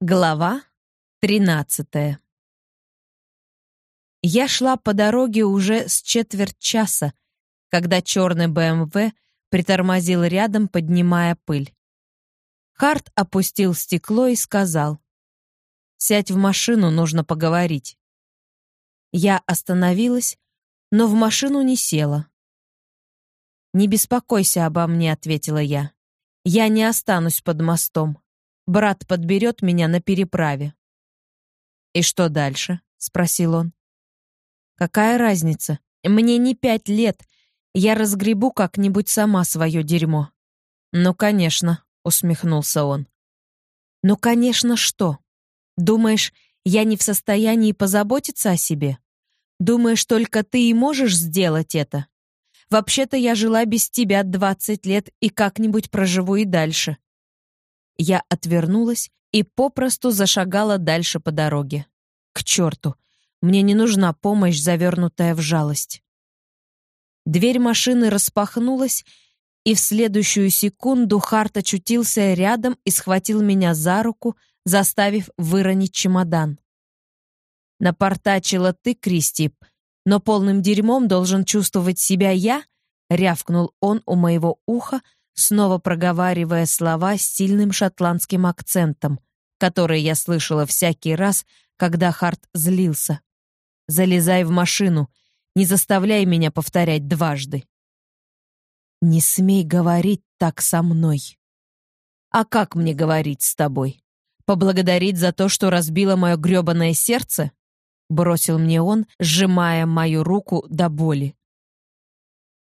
Глава 13 Я шла по дороге уже с четверть часа, когда черный БМВ притормозил рядом, поднимая пыль. Харт опустил стекло и сказал, «Сядь в машину, нужно поговорить». Я остановилась, но в машину не села. «Не беспокойся обо мне», — ответила я. «Я не останусь под мостом. Брат подберет меня на переправе. «И что дальше?» — спросил он. «Какая разница? Мне не пять лет. Я разгребу как-нибудь сама свое дерьмо». «Ну, конечно», — усмехнулся он. «Ну, конечно, что? Думаешь, я не в состоянии позаботиться о себе? Думаешь, только ты и можешь сделать это? Вообще-то я жила без тебя двадцать лет и как-нибудь проживу и дальше. Я отвернулась и попросту зашагала дальше по дороге. К черту! Мне не нужна помощь, завернутая в жалость. Дверь машины распахнулась, и в следующую секунду Харт очутился рядом и схватил меня за руку, заставив выронить чемодан. «Напортачила ты, Кристип, но полным дерьмом должен чувствовать себя я», — рявкнул он у моего уха, — снова проговаривая слова с сильным шотландским акцентом, которые я слышала всякий раз, когда Харт злился. «Залезай в машину, не заставляй меня повторять дважды». «Не смей говорить так со мной». «А как мне говорить с тобой? Поблагодарить за то, что разбило мое грёбаное сердце?» Бросил мне он, сжимая мою руку до боли.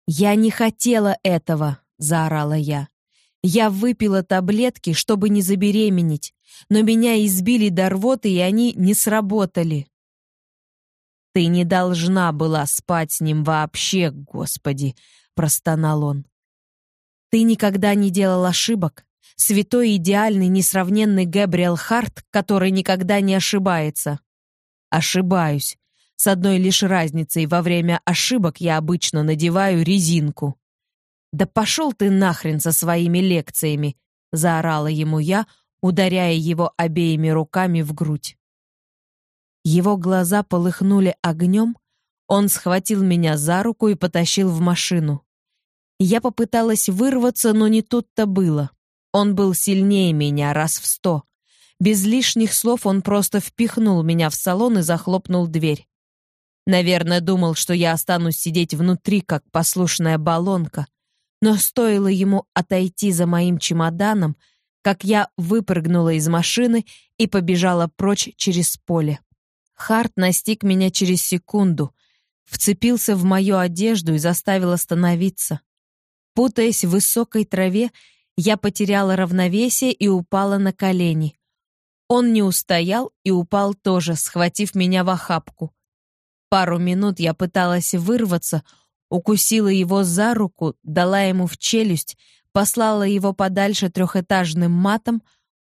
«Я не хотела этого», — заорала я. Я выпила таблетки, чтобы не забеременеть, но меня избили до рвоты, и они не сработали. «Ты не должна была спать с ним вообще, Господи!» — простонал он. «Ты никогда не делал ошибок? Святой, идеальный, несравненный Гэбриэл Харт, который никогда не ошибается?» «Ошибаюсь. С одной лишь разницей, во время ошибок я обычно надеваю резинку». «Да пошел ты нахрен со своими лекциями!» — заорала ему я, ударяя его обеими руками в грудь. Его глаза полыхнули огнем, он схватил меня за руку и потащил в машину. Я попыталась вырваться, но не тут-то было. Он был сильнее меня раз в сто. Без лишних слов он просто впихнул меня в салон и захлопнул дверь. Наверное, думал, что я останусь сидеть внутри, как послушная баллонка, но стоило ему отойти за моим чемоданом, как я выпрыгнула из машины и побежала прочь через поле. Харт настиг меня через секунду, вцепился в мою одежду и заставил остановиться. Путаясь в высокой траве, я потеряла равновесие и упала на колени. Он не устоял и упал тоже, схватив меня в охапку. Пару минут я пыталась вырваться, укусила его за руку, дала ему в челюсть, послала его подальше трехэтажным матом.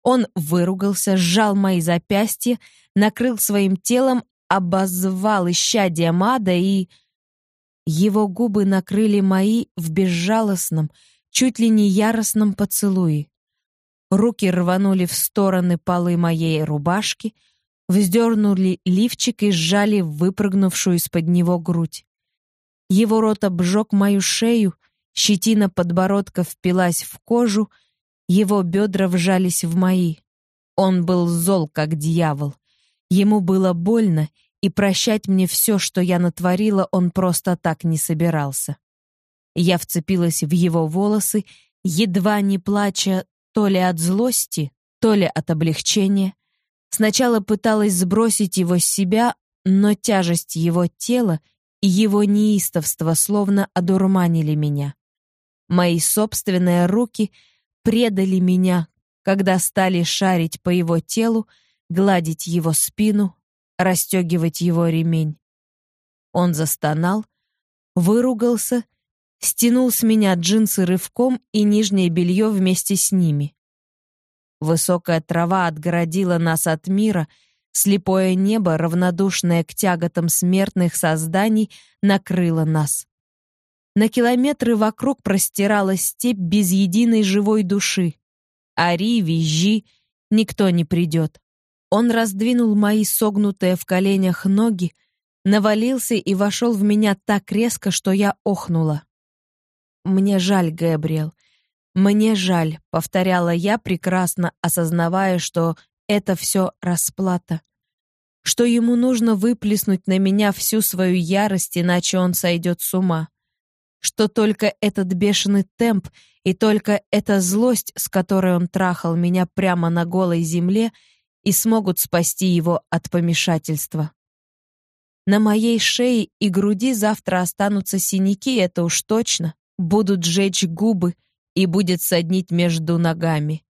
Он выругался, сжал мои запястья, накрыл своим телом, обозвал исчадие мада и... Его губы накрыли мои в безжалостном, чуть ли не яростном поцелуе. Руки рванули в стороны полы моей рубашки, вздернули лифчик и сжали выпрыгнувшую из-под него грудь. Его рот обжег мою шею, щетина подбородка впилась в кожу, его бедра вжались в мои. Он был зол, как дьявол. Ему было больно, и прощать мне все, что я натворила, он просто так не собирался. Я вцепилась в его волосы, едва не плача то ли от злости, то ли от облегчения. Сначала пыталась сбросить его с себя, но тяжесть его тела — его неистовство словно одурманили меня. Мои собственные руки предали меня, когда стали шарить по его телу, гладить его спину, расстегивать его ремень. Он застонал, выругался, стянул с меня джинсы рывком и нижнее белье вместе с ними. Высокая трава отгородила нас от мира — Слепое небо, равнодушное к тяготам смертных созданий, накрыло нас. На километры вокруг простиралась степь без единой живой души. Ари, визжи, никто не придет. Он раздвинул мои согнутые в коленях ноги, навалился и вошел в меня так резко, что я охнула. «Мне жаль, Гэбриэл. Мне жаль», — повторяла я, прекрасно осознавая, что это все расплата. Что ему нужно выплеснуть на меня всю свою ярость, иначе он сойдет с ума. Что только этот бешеный темп и только эта злость, с которой он трахал меня прямо на голой земле, и смогут спасти его от помешательства. На моей шее и груди завтра останутся синяки, это уж точно. Будут жечь губы и будет соднить между ногами.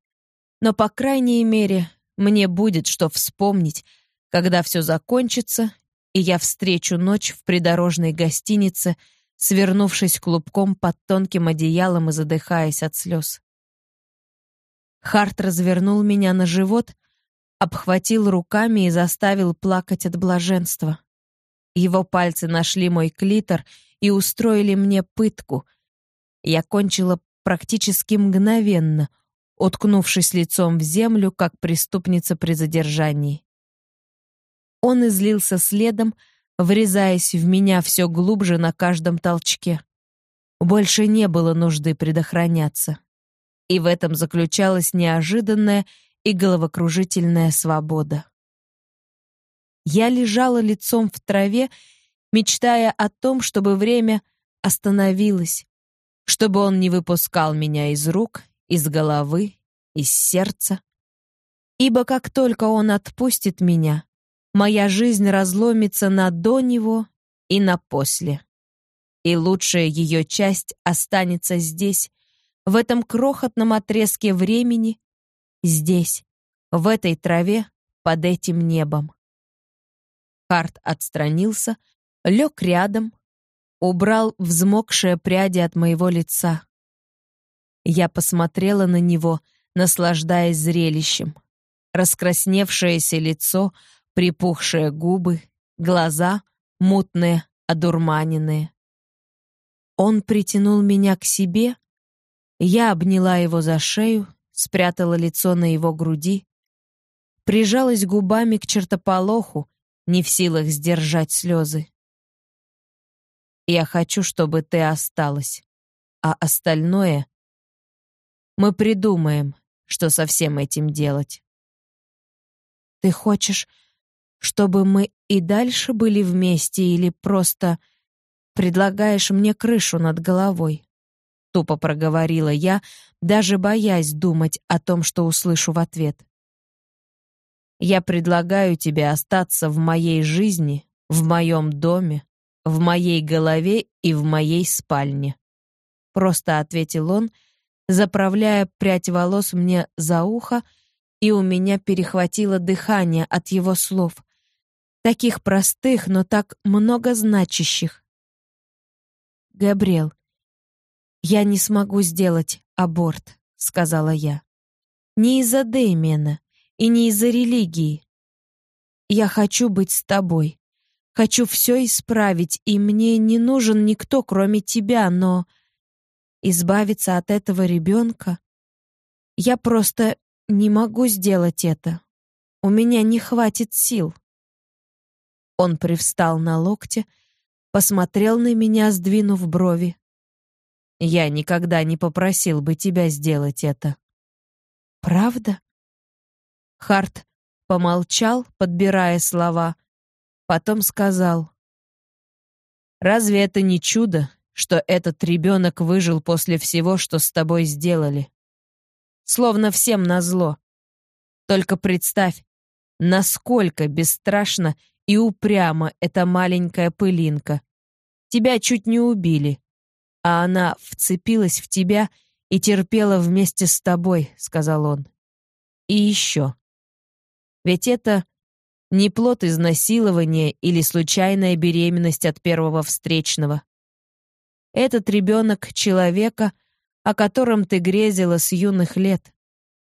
Но, по крайней мере, мне будет что вспомнить, когда все закончится, и я встречу ночь в придорожной гостинице, свернувшись клубком под тонким одеялом и задыхаясь от слез. Харт развернул меня на живот, обхватил руками и заставил плакать от блаженства. Его пальцы нашли мой клитор и устроили мне пытку. Я кончила практически мгновенно, уткнувшись лицом в землю, как преступница при задержании. Он излился следом, врезаясь в меня все глубже на каждом толчке. Больше не было нужды предохраняться. И в этом заключалась неожиданная и головокружительная свобода. Я лежала лицом в траве, мечтая о том, чтобы время остановилось, чтобы он не выпускал меня из рук, из головы, из сердца. Ибо как только он отпустит меня, моя жизнь разломится на до него и на после. И лучшая ее часть останется здесь, в этом крохотном отрезке времени, здесь, в этой траве, под этим небом. Харт отстранился, лег рядом, убрал взмокшие пряди от моего лица. Я посмотрела на него, наслаждаясь зрелищем. Раскрасневшееся лицо, припухшие губы, глаза мутные, одурманенные. Он притянул меня к себе, я обняла его за шею, спрятала лицо на его груди, прижалась губами к чертополоху, не в силах сдержать слезы. Я хочу, чтобы ты осталась, а остальное мы придумаем, что со всем этим делать. Ты хочешь, чтобы мы и дальше были вместе или просто предлагаешь мне крышу над головой? Тупо проговорила я, даже боясь думать о том, что услышу в ответ. Я предлагаю тебе остаться в моей жизни, в моем доме, в моей голове и в моей спальне. Просто ответил он, заправляя прядь волос мне за ухо, и у меня перехватило дыхание от его слов. Таких простых, но так многозначащих. «Габриэл, я не смогу сделать аборт», — сказала я. «Не из-за Дэймена и не из-за религии. Я хочу быть с тобой. Хочу все исправить, и мне не нужен никто, кроме тебя, но избавиться от этого ребенка я просто не могу сделать это. У меня не хватит сил. Он привстал на локте, посмотрел на меня, сдвинув брови. Я никогда не попросил бы тебя сделать это. Правда? Харт помолчал, подбирая слова, потом сказал: Разве это не чудо, что этот ребенок выжил после всего, что с тобой сделали? Словно всем назло. Только представь, насколько бесстрашно и упрямо эта маленькая пылинка. Тебя чуть не убили, а она вцепилась в тебя и терпела вместе с тобой, сказал он. И еще. Ведь это не плод изнасилования или случайная беременность от первого встречного. Этот ребенок человека, о котором ты грезила с юных лет.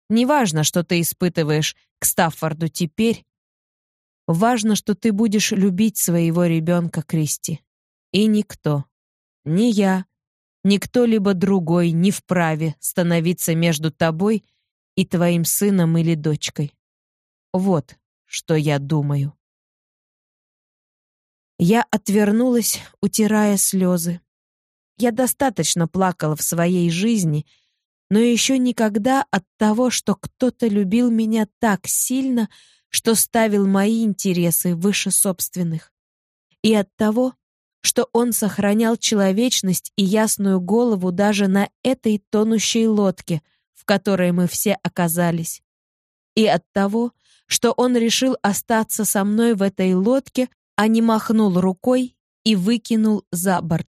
Неважно, что ты испытываешь к Стаффорду теперь. Важно, что ты будешь любить своего ребенка, Кристи. И никто, ни я, ни кто-либо другой не вправе становиться между тобой и твоим сыном или дочкой. Вот что я думаю. Я отвернулась, утирая слезы. Я достаточно плакала в своей жизни, но еще никогда от того, что кто-то любил меня так сильно, что ставил мои интересы выше собственных. И от того, что он сохранял человечность и ясную голову даже на этой тонущей лодке, в которой мы все оказались. И от того, что он решил остаться со мной в этой лодке, а не махнул рукой и выкинул за борт.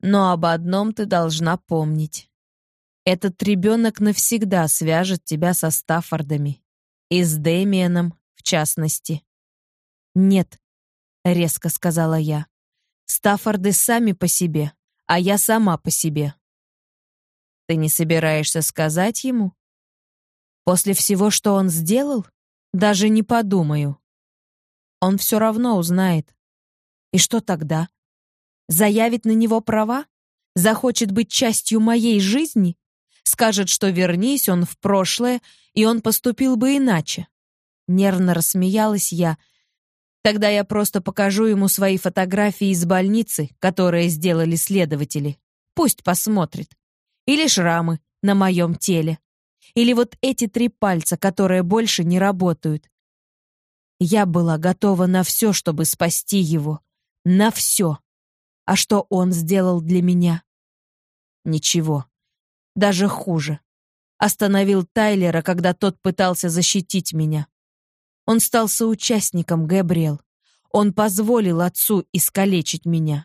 Но об одном ты должна помнить. Этот ребенок навсегда свяжет тебя со Стаффордами. И с Дэмиеном, в частности. «Нет», — резко сказала я. «Стаффорды сами по себе, а я сама по себе». «Ты не собираешься сказать ему?» «После всего, что он сделал? Даже не подумаю. Он все равно узнает. И что тогда? Заявит на него права? Захочет быть частью моей жизни? Скажет, что вернись он в прошлое, и он поступил бы иначе. Нервно рассмеялась я. Тогда я просто покажу ему свои фотографии из больницы, которые сделали следователи. Пусть посмотрит. Или шрамы на моем теле. Или вот эти три пальца, которые больше не работают. Я была готова на все, чтобы спасти его. На все. А что он сделал для меня? Ничего. Даже хуже. Остановил Тайлера, когда тот пытался защитить меня. Он стал соучастником, Габриэл. Он позволил отцу искалечить меня.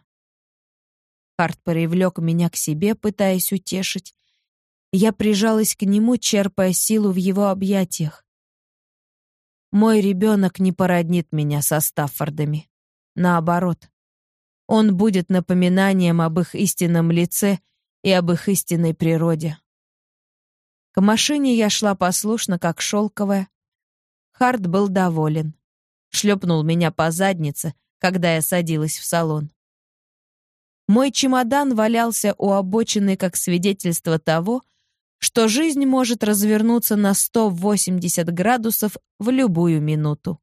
Харт привлек меня к себе, пытаясь утешить. Я прижалась к нему, черпая силу в его объятиях. Мой ребенок не породнит меня со Стаффордами. Наоборот, он будет напоминанием об их истинном лице и об их истинной природе. К машине я шла послушно, как шелковая. Харт был доволен. Шлепнул меня по заднице, когда я садилась в салон. Мой чемодан валялся у обочины как свидетельство того, что жизнь может развернуться на 180 градусов в любую минуту.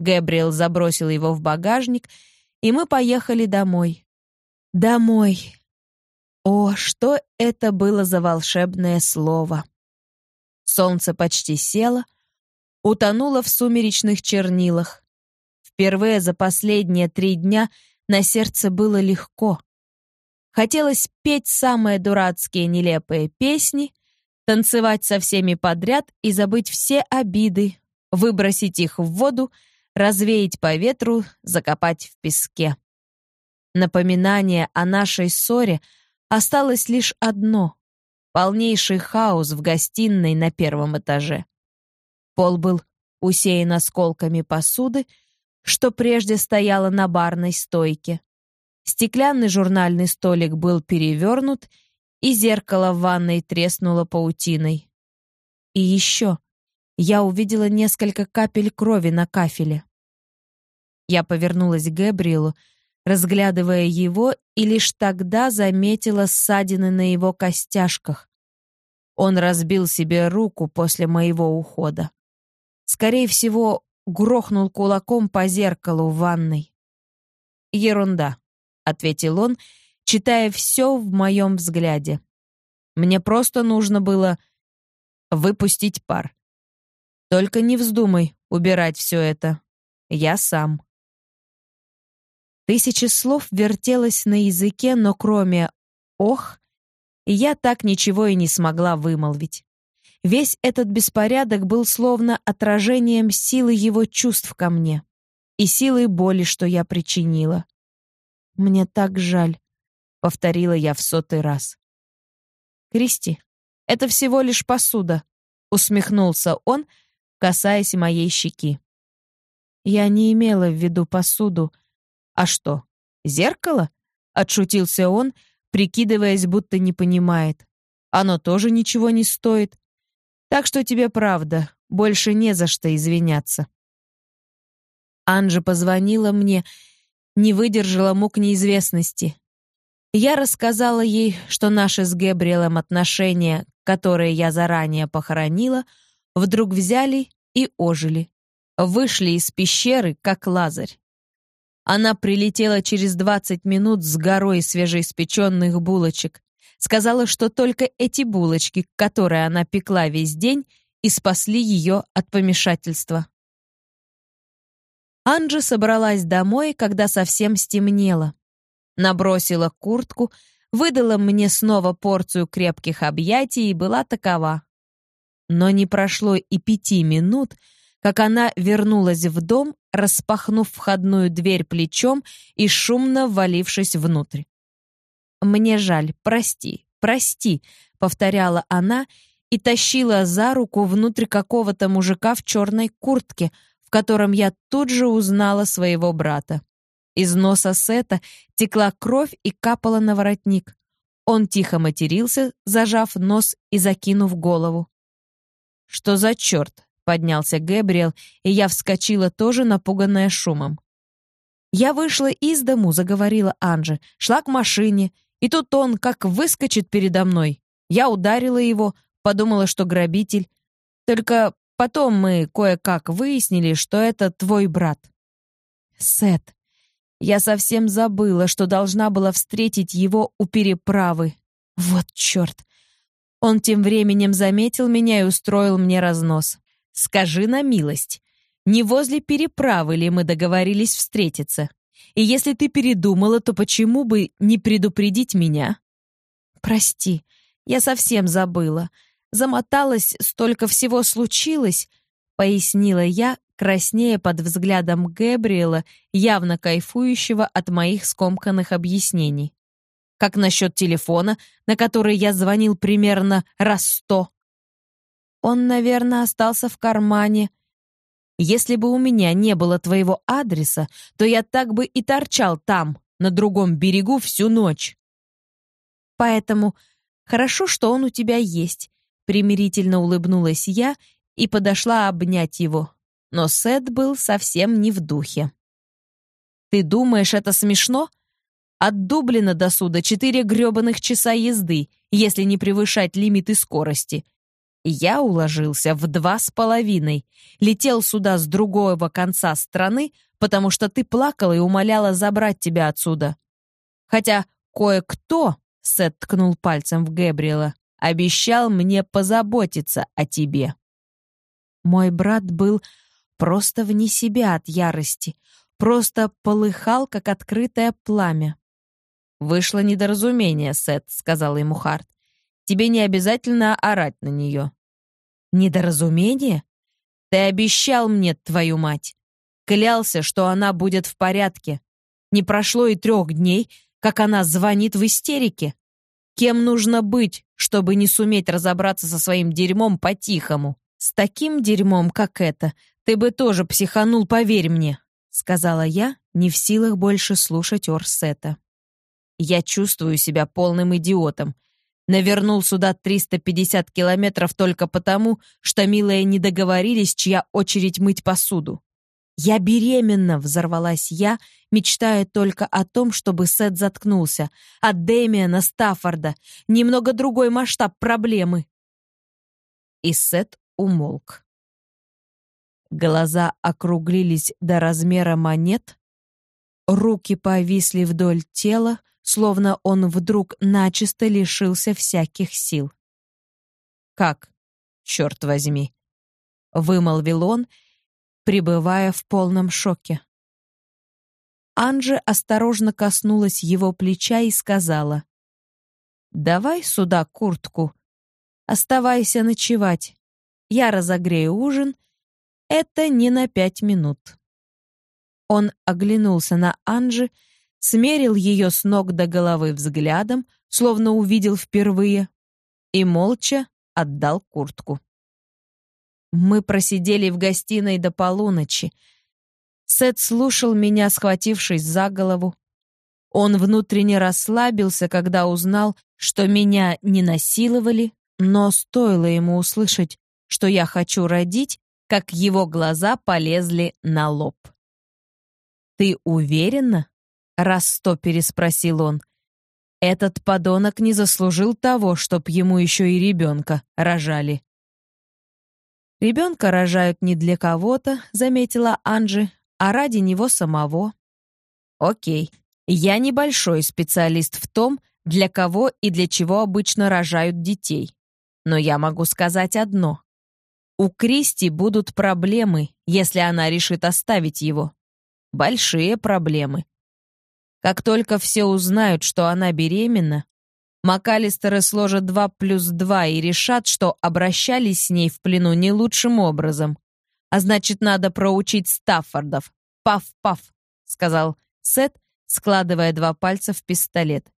Гэбриэл забросил его в багажник и мы поехали домой. Домой. О, что это было за волшебное слово! Солнце почти село, утонуло в сумеречных чернилах. Впервые за последние три дня на сердце было легко. Хотелось петь самые дурацкие нелепые песни, танцевать со всеми подряд и забыть все обиды, выбросить их в воду развеять по ветру, закопать в песке. Напоминание о нашей ссоре осталось лишь одно — полнейший хаос в гостиной на первом этаже. Пол был усеян осколками посуды, что прежде стояла на барной стойке. Стеклянный журнальный столик был перевернут, и зеркало в ванной треснуло паутиной. И еще я увидела несколько капель крови на кафеле. Я повернулась к Габриэлу, разглядывая его, и лишь тогда заметила ссадины на его костяшках. Он разбил себе руку после моего ухода. Скорее всего, грохнул кулаком по зеркалу в ванной. «Ерунда», — ответил он, читая все в моем взгляде. «Мне просто нужно было выпустить пар. Только не вздумай убирать все это. Я сам». Тысячи слов вертелось на языке, но кроме «ох», я так ничего и не смогла вымолвить. Весь этот беспорядок был словно отражением силы его чувств ко мне и силы боли, что я причинила. «Мне так жаль», — повторила я в сотый раз. «Кристи, это всего лишь посуда», — усмехнулся он, касаясь моей щеки. Я не имела в виду посуду, — «А что, зеркало?» — отшутился он, прикидываясь, будто не понимает. «Оно тоже ничего не стоит. Так что тебе правда, больше не за что извиняться». Анжа позвонила мне, не выдержала мук неизвестности. Я рассказала ей, что наши с Гэбриэлем отношения, которые я заранее похоронила, вдруг взяли и ожили. Вышли из пещеры, как лазарь. Она прилетела через 20 минут с горой свежеиспеченных булочек. Сказала, что только эти булочки, которые она пекла весь день, и спасли ее от помешательства. Анджи собралась домой, когда совсем стемнело. Набросила куртку, выдала мне снова порцию крепких объятий и была такова. Но не прошло и пяти минут, как она вернулась в дом, распахнув входную дверь плечом и шумно ввалившись внутрь. «Мне жаль, прости, прости», — повторяла она и тащила за руку внутрь какого-то мужика в черной куртке, в котором я тут же узнала своего брата. Из носа Сета текла кровь и капала на воротник. Он тихо матерился, зажав нос и закинув голову. «Что за черт?» — поднялся Гэбриэл, и я вскочила тоже, напуганная шумом. «Я вышла из дому», — заговорила Анжи, шла к машине, и тут он как выскочит передо мной. Я ударила его, подумала, что грабитель. Только потом мы кое-как выяснили, что это твой брат. Сет, я совсем забыла, что должна была встретить его у переправы. Вот черт. Он тем временем заметил меня и устроил мне разнос. Скажи на милость, не возле переправы ли мы договорились встретиться? И если ты передумала, то почему бы не предупредить меня? Прости, я совсем забыла. Замоталась, столько всего случилось, пояснила я, краснея под взглядом Гэбриэла, явно кайфующего от моих скомканных объяснений. Как насчет телефона, на который я звонил примерно раз сто? Он, наверное, остался в кармане. Если бы у меня не было твоего адреса, то я так бы и торчал там, на другом берегу, всю ночь. Поэтому хорошо, что он у тебя есть. Примирительно улыбнулась я и подошла обнять его. Но Сет был совсем не в духе. «Ты думаешь, это смешно?» От Дублина до суда четыре грёбаных часа езды, если не превышать лимиты скорости. Я уложился в два с половиной. Летел сюда с другого конца страны, потому что ты плакала и умоляла забрать тебя отсюда. Хотя кое-кто, Сет ткнул пальцем в Гэбриэла, обещал мне позаботиться о тебе. Мой брат был просто вне себя от ярости, просто полыхал, как открытое пламя. «Вышло недоразумение, Сет», — сказал ему Харт. «Тебе не обязательно орать на нее». «Недоразумение? Ты обещал мне, твою мать. Клялся, что она будет в порядке. Не прошло и трех дней, как она звонит в истерике. Кем нужно быть, чтобы не суметь разобраться со своим дерьмом по-тихому? С таким дерьмом, как это, ты бы тоже психанул, поверь мне», — сказала я, не в силах больше слушать Орсета. Я чувствую себя полным идиотом. Навернул сюда 350 километров только потому, что милые не договорились, чья очередь мыть посуду. «Я беременна!» — взорвалась я, мечтая только о том, чтобы Сет заткнулся. От Дэмиана Стаффорда. Немного другой масштаб проблемы. И Сет умолк. Глаза округлились до размера монет, руки повисли вдоль тела, словно он вдруг начисто лишился всяких сил. «Как? Черт возьми!» — вымолвил он, пребывая в полном шоке. Анжи осторожно коснулась его плеча и сказала, «Давай сюда куртку. Оставайся ночевать. Я разогрею ужин. Это не на пять минут». Он оглянулся на Анжи, смерил ее с ног до головы взглядом, словно увидел впервые, и молча отдал куртку. Мы просидели в гостиной до полуночи. Сет слушал меня, схватившись за голову. Он внутренне расслабился, когда узнал, что меня не насиловали, но стоило ему услышать, что я хочу родить, как его глаза полезли на лоб. «Ты уверена?» Раз сто переспросил он. Этот подонок не заслужил того, чтоб ему еще и ребенка рожали. Ребенка рожают не для кого-то, заметила Анжи, а ради него самого. Окей, я небольшой специалист в том, для кого и для чего обычно рожают детей. Но я могу сказать одно. У Кристи будут проблемы, если она решит оставить его. Большие проблемы. Как только все узнают, что она беременна, МакАлистеры сложат два плюс два и решат, что обращались с ней в плену не лучшим образом. А значит, надо проучить Стаффордов. Паф-паф, сказал Сет, складывая два пальца в пистолет.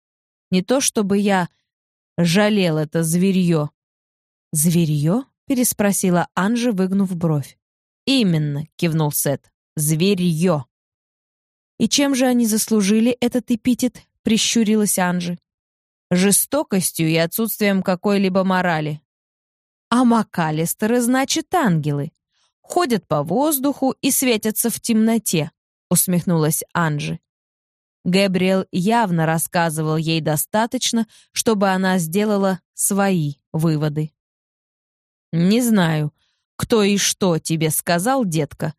Не то чтобы я жалел это зверье. «Зверье?» — переспросила Анжа, выгнув бровь. «Именно», — кивнул Сет. «Зверье». «И чем же они заслужили этот эпитет?» — прищурилась Анжи жестокостью и отсутствием какой-либо морали. А МакАлистеры, значит, ангелы. Ходят по воздуху и светятся в темноте, усмехнулась Анжи. Гэбриэл явно рассказывал ей достаточно, чтобы она сделала свои выводы. «Не знаю, кто и что тебе сказал, детка,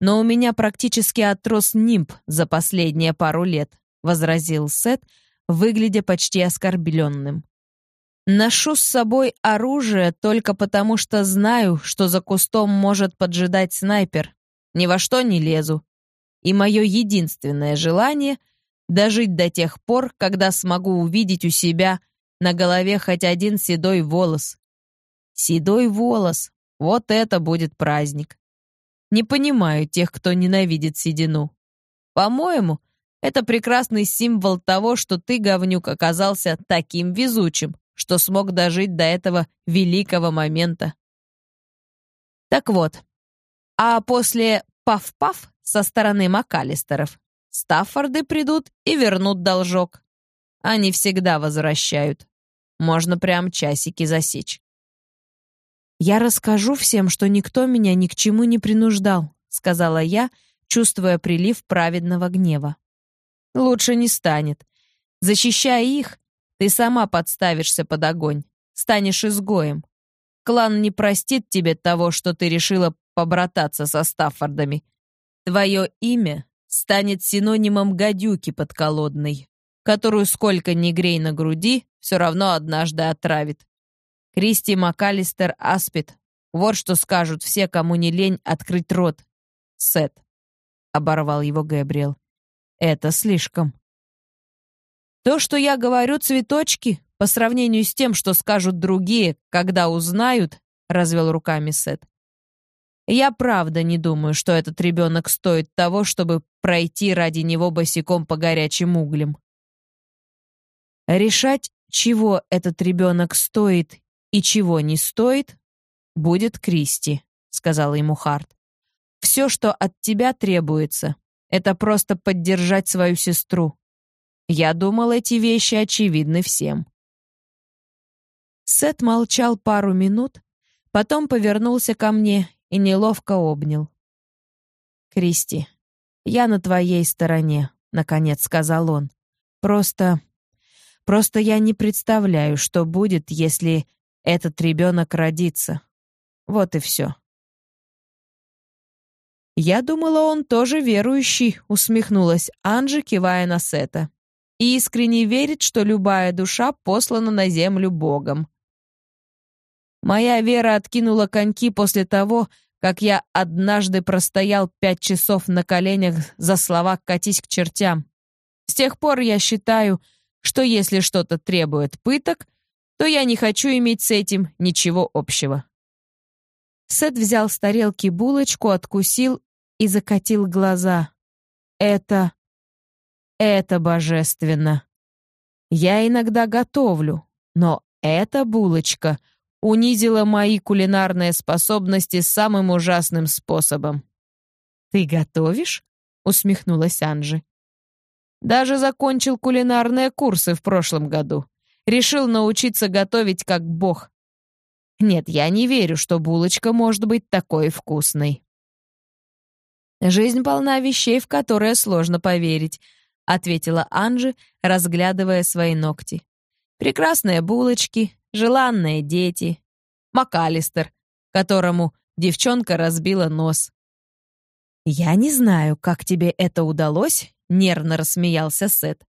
но у меня практически отрос нимб за последние пару лет», — возразил Сет, выглядя почти оскорбленным. Ношу с собой оружие только потому, что знаю, что за кустом может поджидать снайпер. Ни во что не лезу. И мое единственное желание — дожить до тех пор, когда смогу увидеть у себя на голове хоть один седой волос. Седой волос — вот это будет праздник. Не понимаю тех, кто ненавидит седину. По-моему, это прекрасный символ того, что ты, говнюк, оказался таким везучим, что смог дожить до этого великого момента. Так вот, а после паф-паф со стороны МакАлистеров Стаффорды придут и вернут должок. Они всегда возвращают. Можно прям часики засечь. «Я расскажу всем, что никто меня ни к чему не принуждал», сказала я, чувствуя прилив праведного гнева. Лучше не станет. Защищая их, ты сама подставишься под огонь, станешь изгоем. Клан не простит тебе того, что ты решила побрататься со Стаффордами. Твое имя станет синонимом гадюки подколодной, которую сколько ни грей на груди, все равно однажды отравит. Кристи МакАлистер Аспид. Вот что скажут все, кому не лень открыть рот. Сет. Оборвал его Гэбриэл. Это слишком. То, что я говорю, цветочки, по сравнению с тем, что скажут другие, когда узнают, развел руками Сет. Я правда не думаю, что этот ребенок стоит того, чтобы пройти ради него босиком по горячим углям. Решать, чего этот ребенок стоит и чего не стоит, будет Кристи, сказала ему Харт. Все, что от тебя требуется, это просто поддержать свою сестру. Я думал, эти вещи очевидны всем. Сет молчал пару минут, потом повернулся ко мне и неловко обнял. «Кристи, я на твоей стороне», — наконец сказал он. «Просто... просто я не представляю, что будет, если этот ребенок родится. Вот и все». «Я думала, он тоже верующий», — усмехнулась Анжи, кивая на Сета. «И искренне верит, что любая душа послана на землю Богом». Моя вера откинула коньки после того, как я однажды простоял пять часов на коленях за слова «катись к чертям». С тех пор я считаю, что если что-то требует пыток, то я не хочу иметь с этим ничего общего. Сет взял с тарелки булочку, откусил и закатил глаза. Это... это божественно. Я иногда готовлю, но эта булочка унизила мои кулинарные способности самым ужасным способом. «Ты готовишь?» — усмехнулась Анжи. «Даже закончил кулинарные курсы в прошлом году. Решил научиться готовить как бог. Нет, я не верю, что булочка может быть такой вкусной». «Жизнь полна вещей, в которые сложно поверить», — ответила Анжи, разглядывая свои ногти. «Прекрасные булочки, желанные дети, МакАлистер, которому девчонка разбила нос. «Я не знаю, как тебе это удалось», — нервно рассмеялся Сет.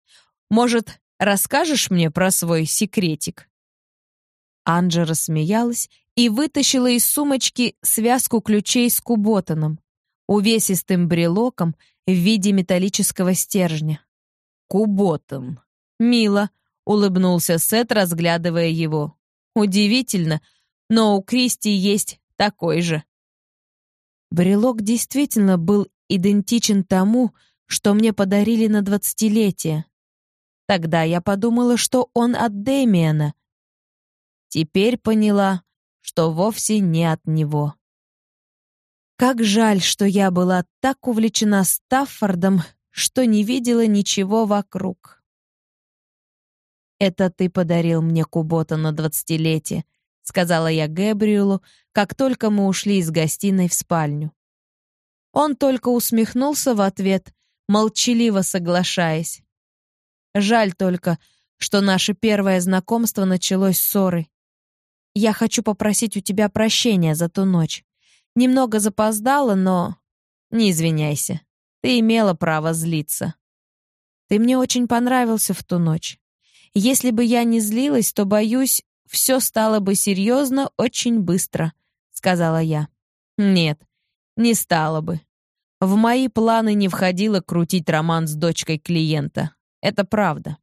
«Может, расскажешь мне про свой секретик?» Анджа рассмеялась и вытащила из сумочки связку ключей с куботаном, увесистым брелоком в виде металлического стержня. «Куботом». «Мило», — улыбнулся Сет, разглядывая его. «Удивительно, но у Кристи есть такой же». Брелок действительно был идентичен тому, что мне подарили на двадцатилетие. Тогда я подумала, что он от Дэмиана. Теперь поняла, что вовсе не от него. Как жаль, что я была так увлечена Стаффордом, что не видела ничего вокруг. «Это ты подарил мне Кубота на двадцатилетие», — сказала я Гэбриэлу, как только мы ушли из гостиной в спальню. Он только усмехнулся в ответ, молчаливо соглашаясь. Жаль только, что наше первое знакомство началось ссорой. Я хочу попросить у тебя прощения за ту ночь. Немного запоздала, но... Не извиняйся. Ты имела право злиться. Ты мне очень понравился в ту ночь. Если бы я не злилась, то, боюсь, все стало бы серьезно очень быстро, сказала я. Нет, не стало бы. В мои планы не входило крутить роман с дочкой клиента. Это правда.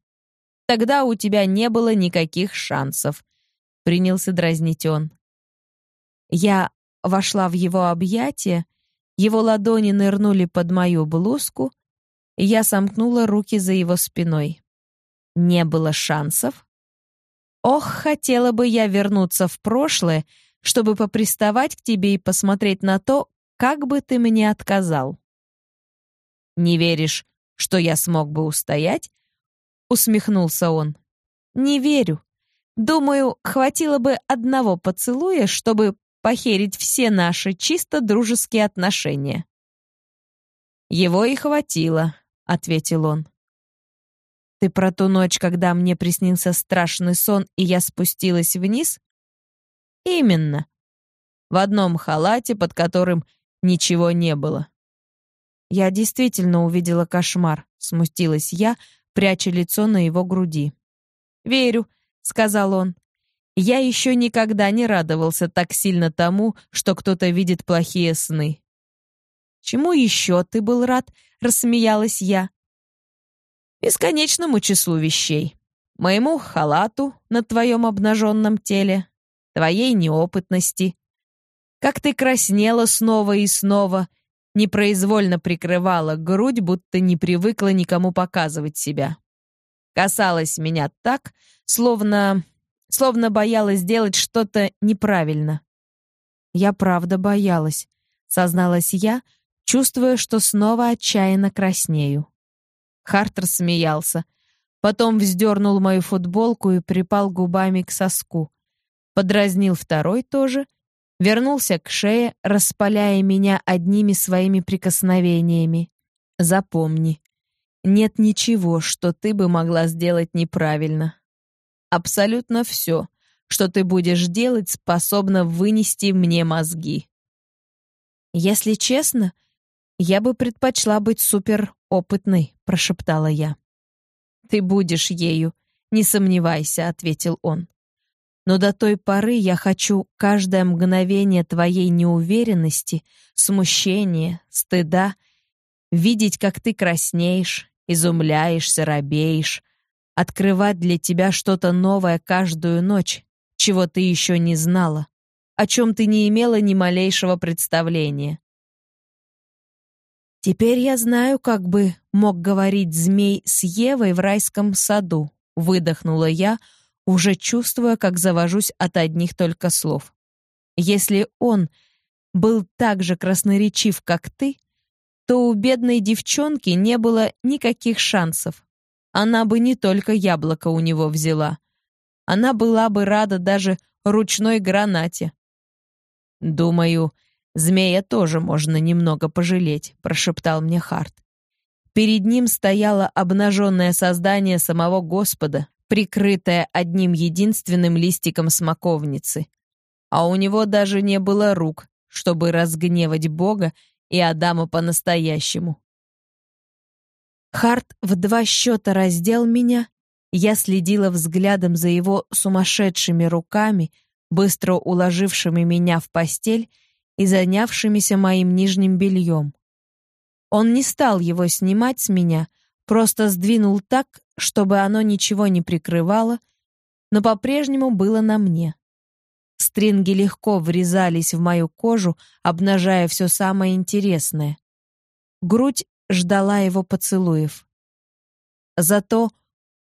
Тогда у тебя не было никаких шансов, принялся дразнить он. Я вошла в его объятия, его ладони нырнули под мою блузку, и я сомкнула руки за его спиной. Не было шансов. Ох, хотела бы я вернуться в прошлое, чтобы поприставать к тебе и посмотреть на то, как бы ты мне отказал. Не веришь, что я смог бы устоять? Усмехнулся он. Не верю. Думаю, хватило бы одного поцелуя, чтобы похерить все наши чисто дружеские отношения. «Его и хватило», — ответил он. «Ты про ту ночь, когда мне приснился страшный сон, и я спустилась вниз?» «Именно. В одном халате, под которым ничего не было». «Я действительно увидела кошмар», — смутилась я, пряча лицо на его груди. «Верю», — сказал он. Я еще никогда не радовался так сильно тому, что кто-то видит плохие сны. «Чему еще ты был рад?» — рассмеялась я. «Бесконечному числу вещей. Моему халату на твоем обнаженном теле, твоей неопытности. Как ты краснела снова и снова, непроизвольно прикрывала грудь, будто не привыкла никому показывать себя. Касалась меня так, словно словно боялась сделать что-то неправильно. Я правда боялась, созналась я, чувствуя, что снова отчаянно краснею. Хартер смеялся, потом вздернул мою футболку и припал губами к соску. Подразнил второй тоже, вернулся к шее, распаляя меня одними своими прикосновениями. Запомни, нет ничего, что ты бы могла сделать неправильно. Абсолютно все, что ты будешь делать, способно вынести мне мозги. Если честно, я бы предпочла быть суперопытной, прошептала я. Ты будешь ею, не сомневайся, ответил он. Но до той поры я хочу каждое мгновение твоей неуверенности, смущения, стыда видеть, как ты краснеешь, изумляешься, робеешь, открывать для тебя что-то новое каждую ночь, чего ты еще не знала, о чем ты не имела ни малейшего представления. Теперь я знаю, как бы мог говорить змей с Евой в райском саду, выдохнула я, уже чувствуя, как завожусь от одних только слов. Если он был так же красноречив, как ты, то у бедной девчонки не было никаких шансов она бы не только яблоко у него взяла. Она была бы рада даже ручной гранате. «Думаю, змея тоже можно немного пожалеть», — прошептал мне Харт. Перед ним стояло обнаженное создание самого Господа, прикрытое одним единственным листиком смоковницы. А у него даже не было рук, чтобы разгневать Бога и Адама по-настоящему. Харт в два счета раздел меня, я следила взглядом за его сумасшедшими руками, быстро уложившими меня в постель и занявшимися моим нижним бельем. Он не стал его снимать с меня, просто сдвинул так, чтобы оно ничего не прикрывало, но по-прежнему было на мне. Стринги легко врезались в мою кожу, обнажая все самое интересное. Грудь ждала его поцелуев. Зато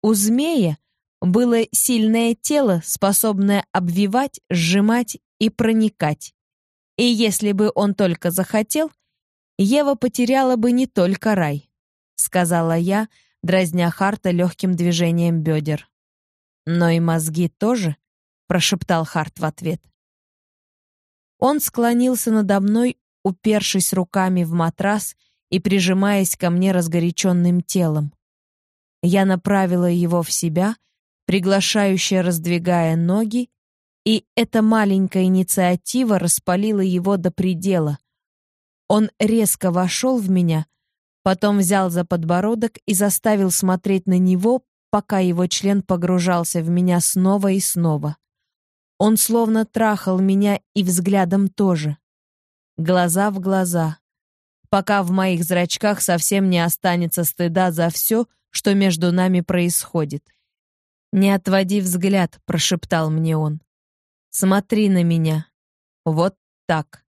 у змея было сильное тело, способное обвивать, сжимать и проникать. И если бы он только захотел, Ева потеряла бы не только рай, сказала я, дразня Харта легким движением бедер. Но и мозги тоже, прошептал Харт в ответ. Он склонился надо мной, упершись руками в матрас и прижимаясь ко мне разгоряченным телом. Я направила его в себя, приглашающе раздвигая ноги, и эта маленькая инициатива распалила его до предела. Он резко вошел в меня, потом взял за подбородок и заставил смотреть на него, пока его член погружался в меня снова и снова. Он словно трахал меня и взглядом тоже. Глаза в глаза. Пока в моих зрачках совсем не останется стыда за все, что между нами происходит. «Не отводи взгляд», — прошептал мне он. «Смотри на меня. Вот так.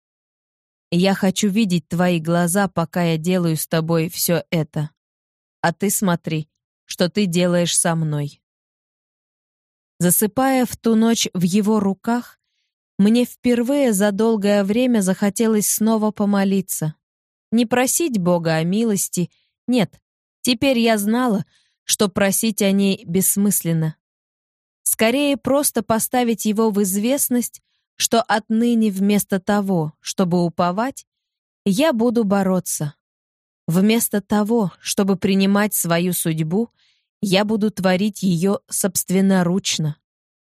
Я хочу видеть твои глаза, пока я делаю с тобой все это. А ты смотри, что ты делаешь со мной». Засыпая в ту ночь в его руках, мне впервые за долгое время захотелось снова помолиться. Не просить Бога о милости, нет, Теперь я знала, что просить о ней бессмысленно. Скорее просто поставить его в известность, что отныне вместо того, чтобы уповать, я буду бороться. Вместо того, чтобы принимать свою судьбу, я буду творить ее собственноручно.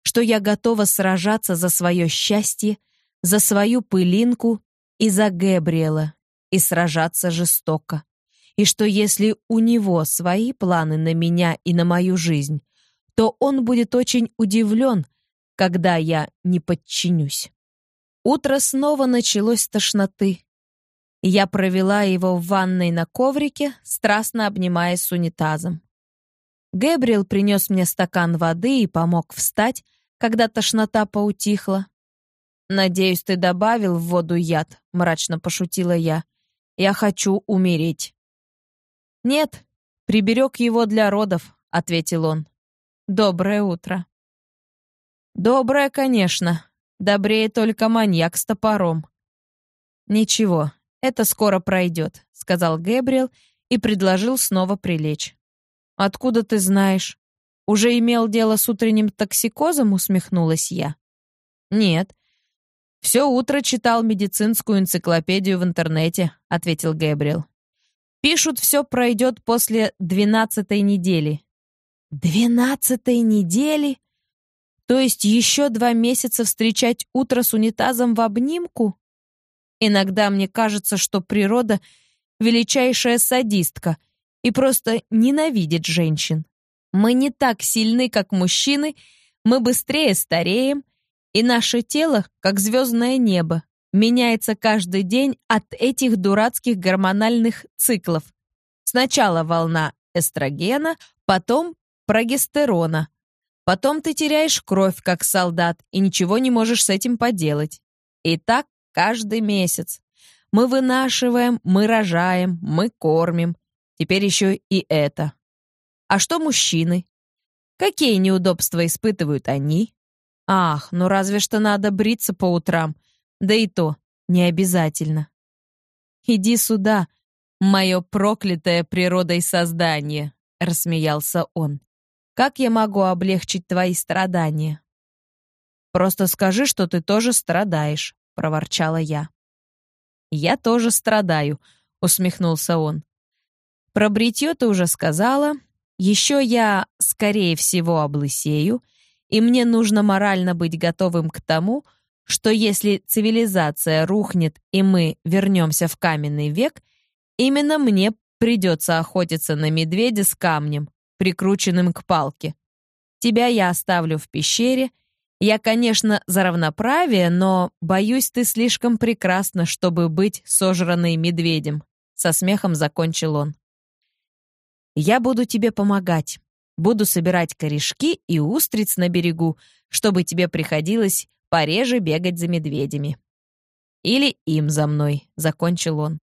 Что я готова сражаться за свое счастье, за свою пылинку и за Гэбриэла, и сражаться жестоко и что если у него свои планы на меня и на мою жизнь, то он будет очень удивлен, когда я не подчинюсь. Утро снова началось с тошноты. Я провела его в ванной на коврике, страстно обнимаясь с унитазом. Гэбриэл принес мне стакан воды и помог встать, когда тошнота поутихла. «Надеюсь, ты добавил в воду яд», — мрачно пошутила я. «Я хочу умереть». «Нет, приберег его для родов», — ответил он. «Доброе утро». «Доброе, конечно. Добрее только маньяк с топором». «Ничего, это скоро пройдет», — сказал Гэбриэл и предложил снова прилечь. «Откуда ты знаешь? Уже имел дело с утренним токсикозом?» — усмехнулась я. «Нет. Все утро читал медицинскую энциклопедию в интернете», — ответил Гэбриэл. Пишут, все пройдет после двенадцатой недели. Двенадцатой недели? То есть еще два месяца встречать утро с унитазом в обнимку? Иногда мне кажется, что природа — величайшая садистка и просто ненавидит женщин. Мы не так сильны, как мужчины, мы быстрее стареем, и наше тело, как звездное небо, меняется каждый день от этих дурацких гормональных циклов. Сначала волна эстрогена, потом прогестерона. Потом ты теряешь кровь, как солдат, и ничего не можешь с этим поделать. И так каждый месяц. Мы вынашиваем, мы рожаем, мы кормим. Теперь еще и это. А что мужчины? Какие неудобства испытывают они? Ах, ну разве что надо бриться по утрам — да и то не обязательно. «Иди сюда, мое проклятое природой создание», — рассмеялся он. «Как я могу облегчить твои страдания?» «Просто скажи, что ты тоже страдаешь», — проворчала я. «Я тоже страдаю», — усмехнулся он. «Про бритье ты уже сказала. Еще я, скорее всего, облысею, и мне нужно морально быть готовым к тому, что если цивилизация рухнет и мы вернемся в каменный век, именно мне придется охотиться на медведя с камнем, прикрученным к палке. Тебя я оставлю в пещере. Я, конечно, за равноправие, но, боюсь, ты слишком прекрасна, чтобы быть сожранной медведем», — со смехом закончил он. «Я буду тебе помогать. Буду собирать корешки и устриц на берегу, чтобы тебе приходилось пореже бегать за медведями». «Или им за мной», — закончил он.